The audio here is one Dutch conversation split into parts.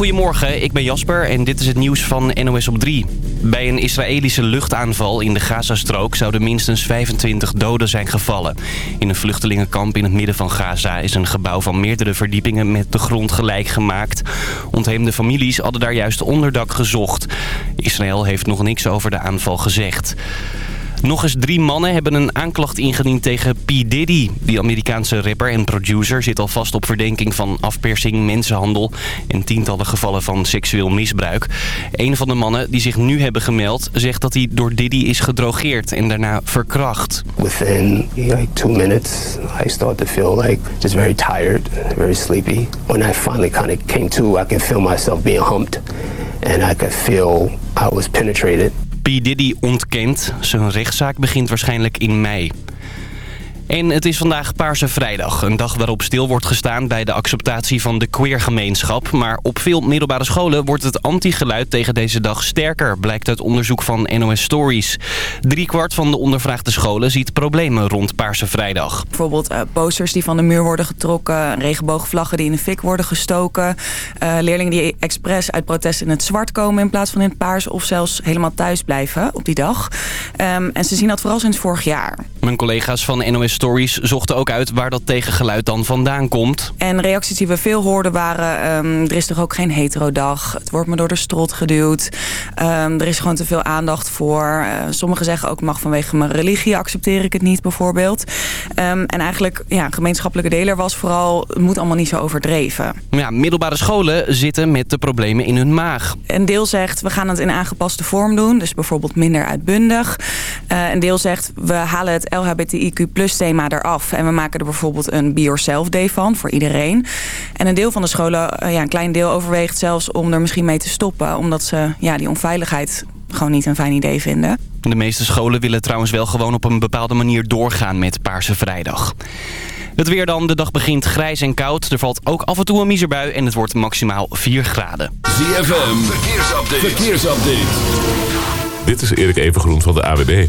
Goedemorgen, ik ben Jasper en dit is het nieuws van NOS op 3. Bij een Israëlische luchtaanval in de Gazastrook zouden minstens 25 doden zijn gevallen. In een vluchtelingenkamp in het midden van Gaza is een gebouw van meerdere verdiepingen met de grond gelijk gemaakt. Ontheemde families hadden daar juist onderdak gezocht. Israël heeft nog niks over de aanval gezegd. Nog eens drie mannen hebben een aanklacht ingediend tegen P. Diddy. Die Amerikaanse rapper en producer zit al vast op verdenking van afpersing, mensenhandel... en tientallen gevallen van seksueel misbruik. Een van de mannen die zich nu hebben gemeld zegt dat hij door Diddy is gedrogeerd en daarna verkracht. Within like two minutes, I start to feel like just very tired, very sleepy. When I finally kind of came to, I can feel myself being humped and I could feel I was penetrated. P. Diddy ontkent. Zijn rechtszaak begint waarschijnlijk in mei. En het is vandaag Paarse Vrijdag. Een dag waarop stil wordt gestaan bij de acceptatie van de queergemeenschap. Maar op veel middelbare scholen wordt het anti-geluid tegen deze dag sterker. Blijkt uit onderzoek van NOS Stories. Driekwart van de ondervraagde scholen ziet problemen rond Paarse Vrijdag. Bijvoorbeeld uh, posters die van de muur worden getrokken. Regenboogvlaggen die in de fik worden gestoken. Uh, leerlingen die expres uit protest in het zwart komen in plaats van in het paars. Of zelfs helemaal thuis blijven op die dag. Um, en ze zien dat vooral sinds vorig jaar. Mijn collega's van NOS Stories zochten ook uit waar dat tegengeluid dan vandaan komt. En reacties die we veel hoorden waren... Um, er is toch ook geen heterodag. Het wordt me door de strot geduwd. Um, er is gewoon te veel aandacht voor. Uh, sommigen zeggen ook mag vanwege mijn religie accepteer ik het niet bijvoorbeeld. Um, en eigenlijk ja, een gemeenschappelijke deler was vooral... het moet allemaal niet zo overdreven. Ja, middelbare scholen zitten met de problemen in hun maag. Een deel zegt we gaan het in aangepaste vorm doen. Dus bijvoorbeeld minder uitbundig. Uh, een deel zegt we halen het LHBTIQ plus thema eraf. En we maken er bijvoorbeeld een Be Yourself Day van voor iedereen. En een deel van de scholen, uh, ja, een klein deel overweegt zelfs om er misschien mee te stoppen. Omdat ze ja, die onveiligheid gewoon niet een fijn idee vinden. De meeste scholen willen trouwens wel gewoon op een bepaalde manier doorgaan met Paarse Vrijdag. Het weer dan. De dag begint grijs en koud. Er valt ook af en toe een miserbui en het wordt maximaal 4 graden. ZFM, verkeersupdate. verkeersupdate. Dit is Erik Evengroen van de AWB.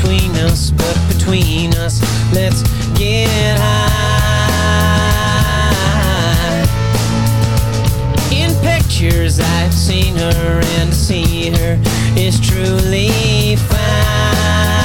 Between us, but between us, let's get high. In pictures, I've seen her, and to see her is truly fine.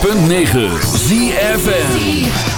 106.9 ZFN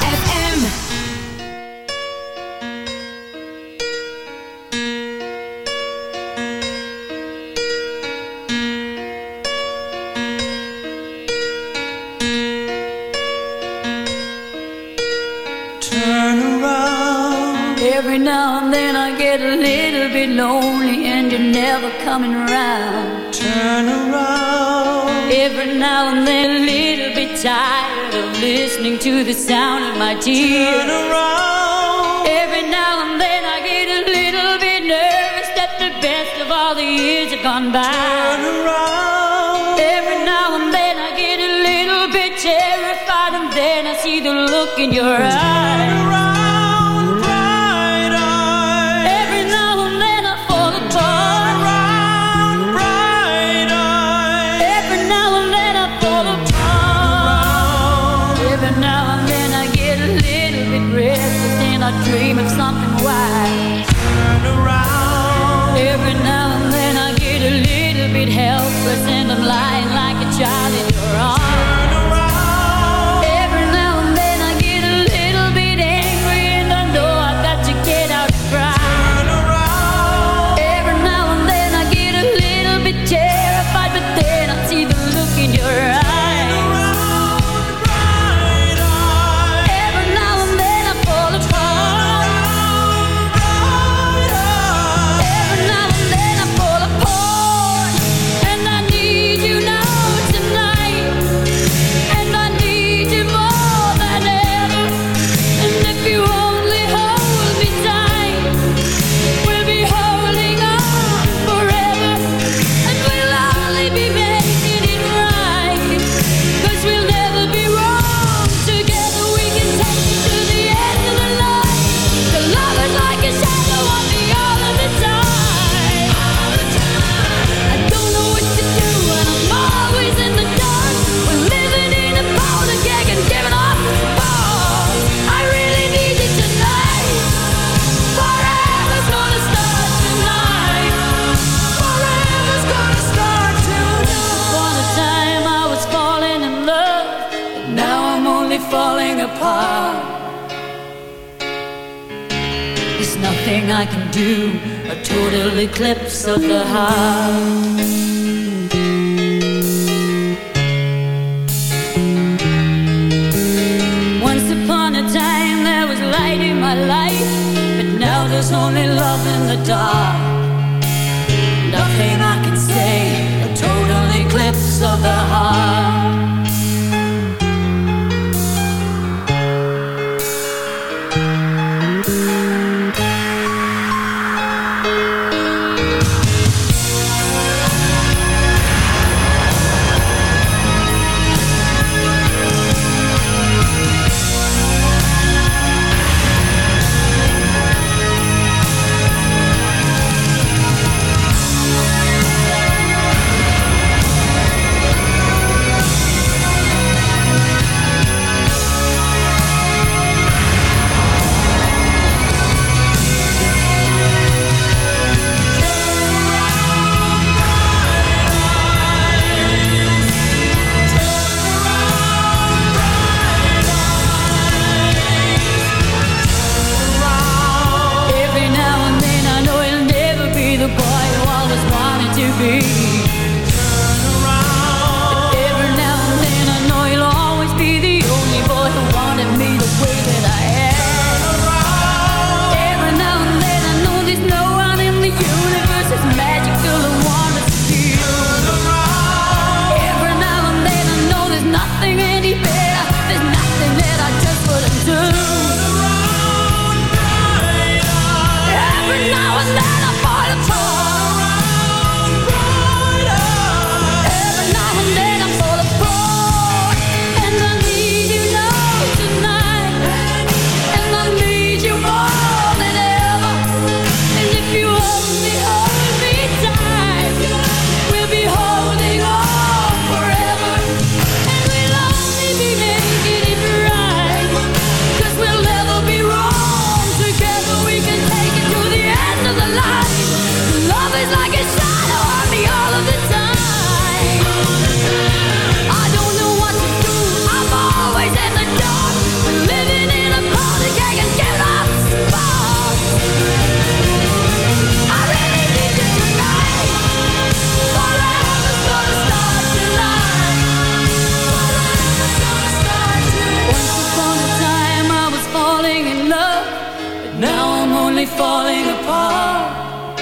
me falling apart.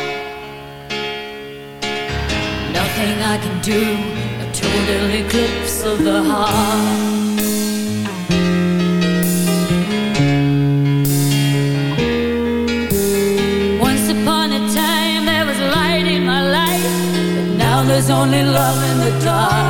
Nothing I can do, a total eclipse of the heart. there's only love in the dark.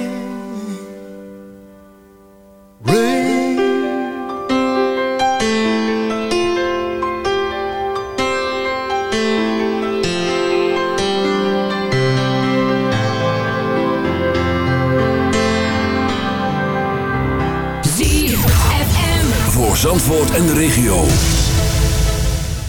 En de regio.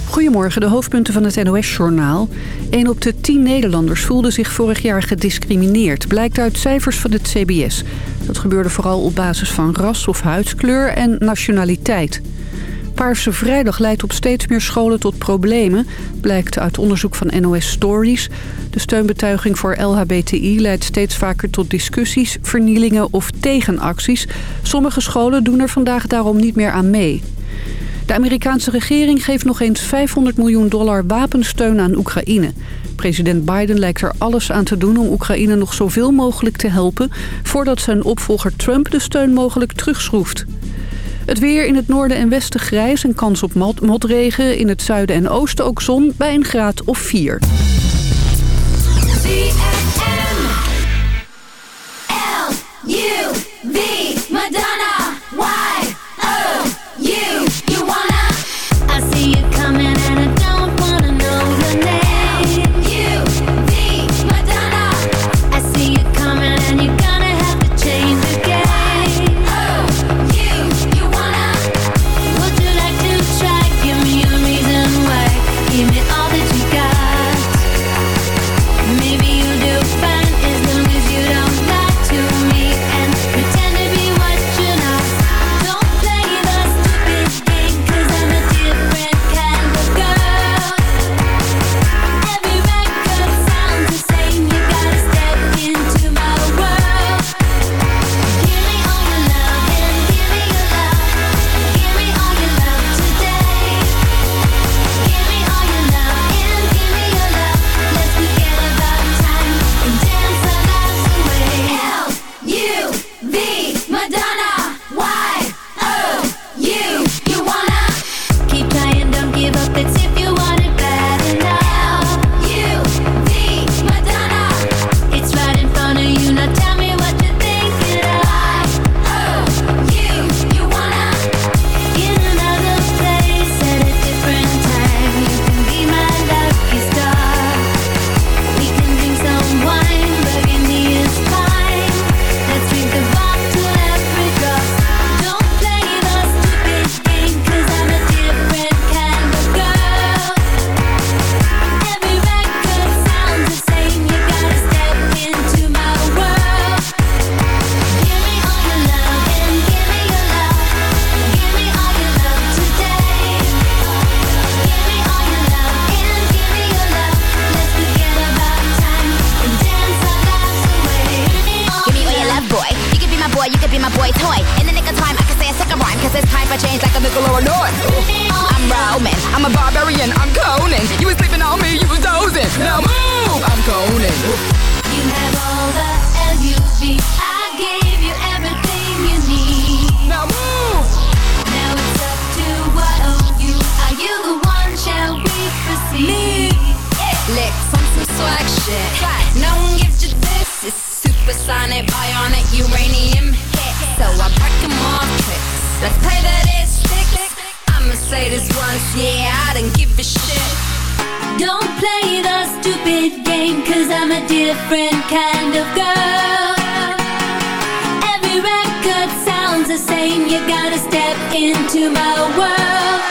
Goedemorgen, de hoofdpunten van het NOS-journaal. 1 op de 10 Nederlanders voelde zich vorig jaar gediscrimineerd. Blijkt uit cijfers van het CBS. Dat gebeurde vooral op basis van ras of huidskleur en nationaliteit. Paarse Vrijdag leidt op steeds meer scholen tot problemen... blijkt uit onderzoek van NOS Stories. De steunbetuiging voor LHBTI leidt steeds vaker tot discussies... vernielingen of tegenacties. Sommige scholen doen er vandaag daarom niet meer aan mee. De Amerikaanse regering geeft nog eens 500 miljoen dollar wapensteun aan Oekraïne. President Biden lijkt er alles aan te doen om Oekraïne nog zoveel mogelijk te helpen... voordat zijn opvolger Trump de steun mogelijk terugschroeft. Het weer in het noorden en westen grijs en kans op mot- motregen. In het zuiden en oosten ook zon bij een graad of 4. L-U-V, I'm a barbarian, I'm Conan. You was sleeping on me, you was dozing. Now move, I'm Conan. You have all the. I gave you everything you need. Now move. Now it's up to what of you. Are you the one? Shall we proceed? Licks on some swag shit. Right. No one gives you this. It's supersonic, bionic, uranium hit. So I break 'em off tricks. Let's play sticks. This once, yeah, I don't give a shit. Don't play the stupid game, cause I'm a different kind of girl. Every record sounds the same, you gotta step into my world.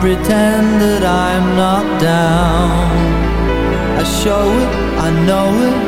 Pretend that I'm not down. I show it, I know it.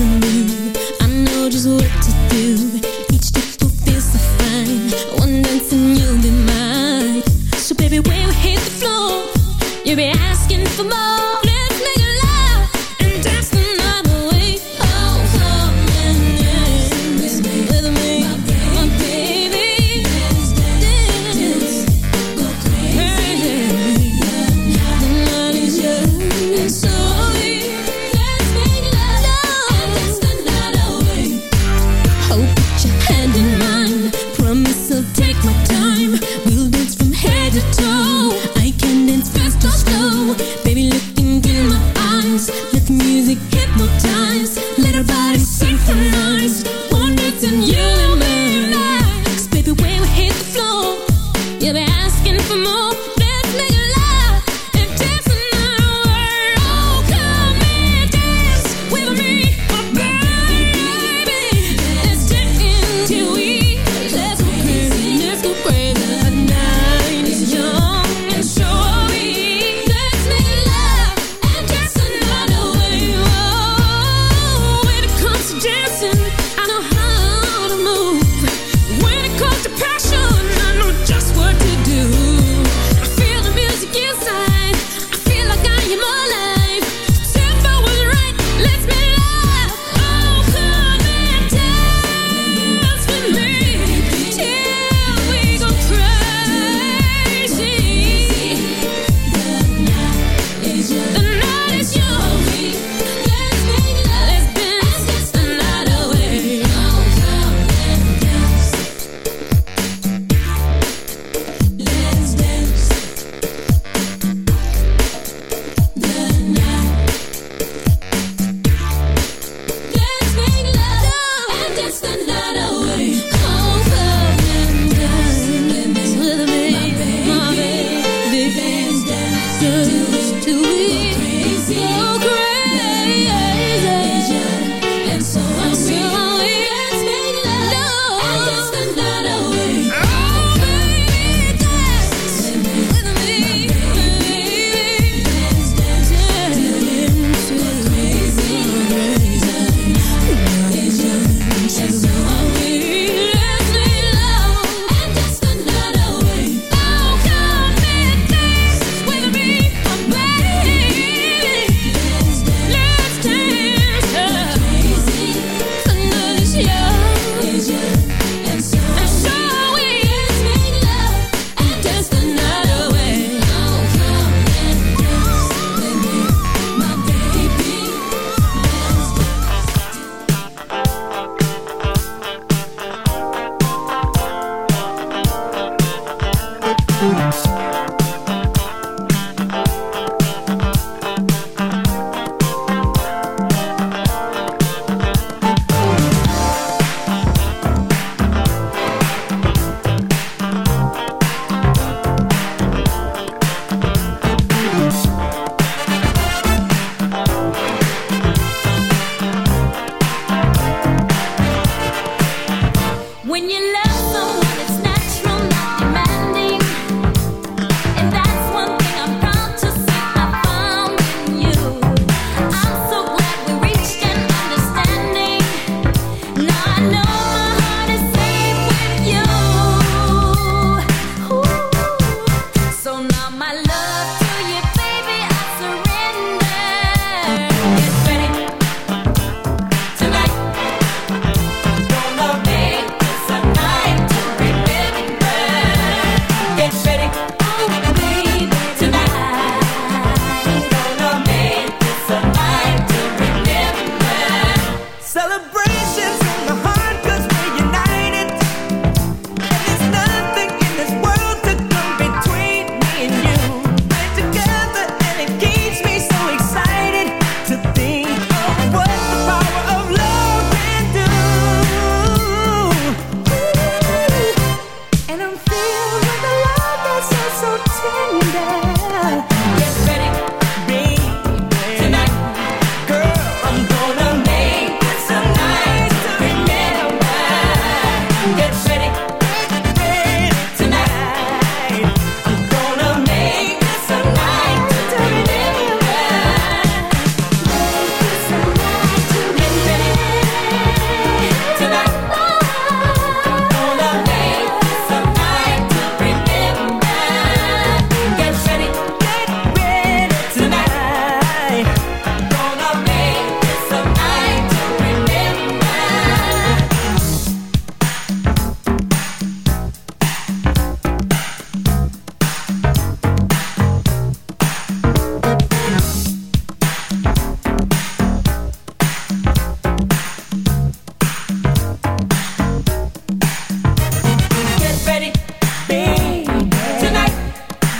You. I know just what to do.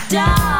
Down.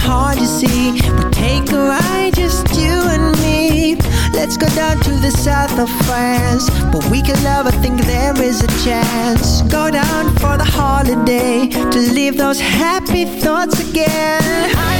hard to see. We take a ride, just you and me. Let's go down to the south of France. But we can love, I think there is a chance. Go down for the holiday To leave those happy thoughts again. I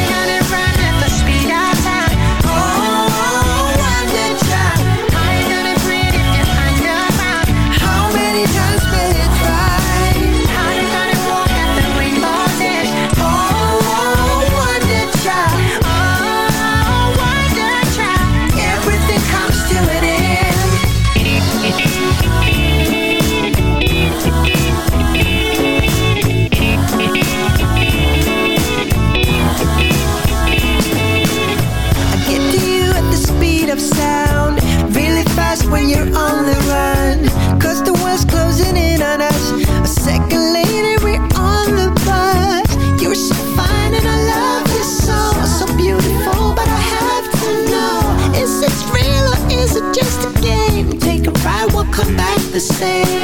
say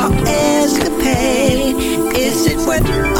our escapade? Is it worth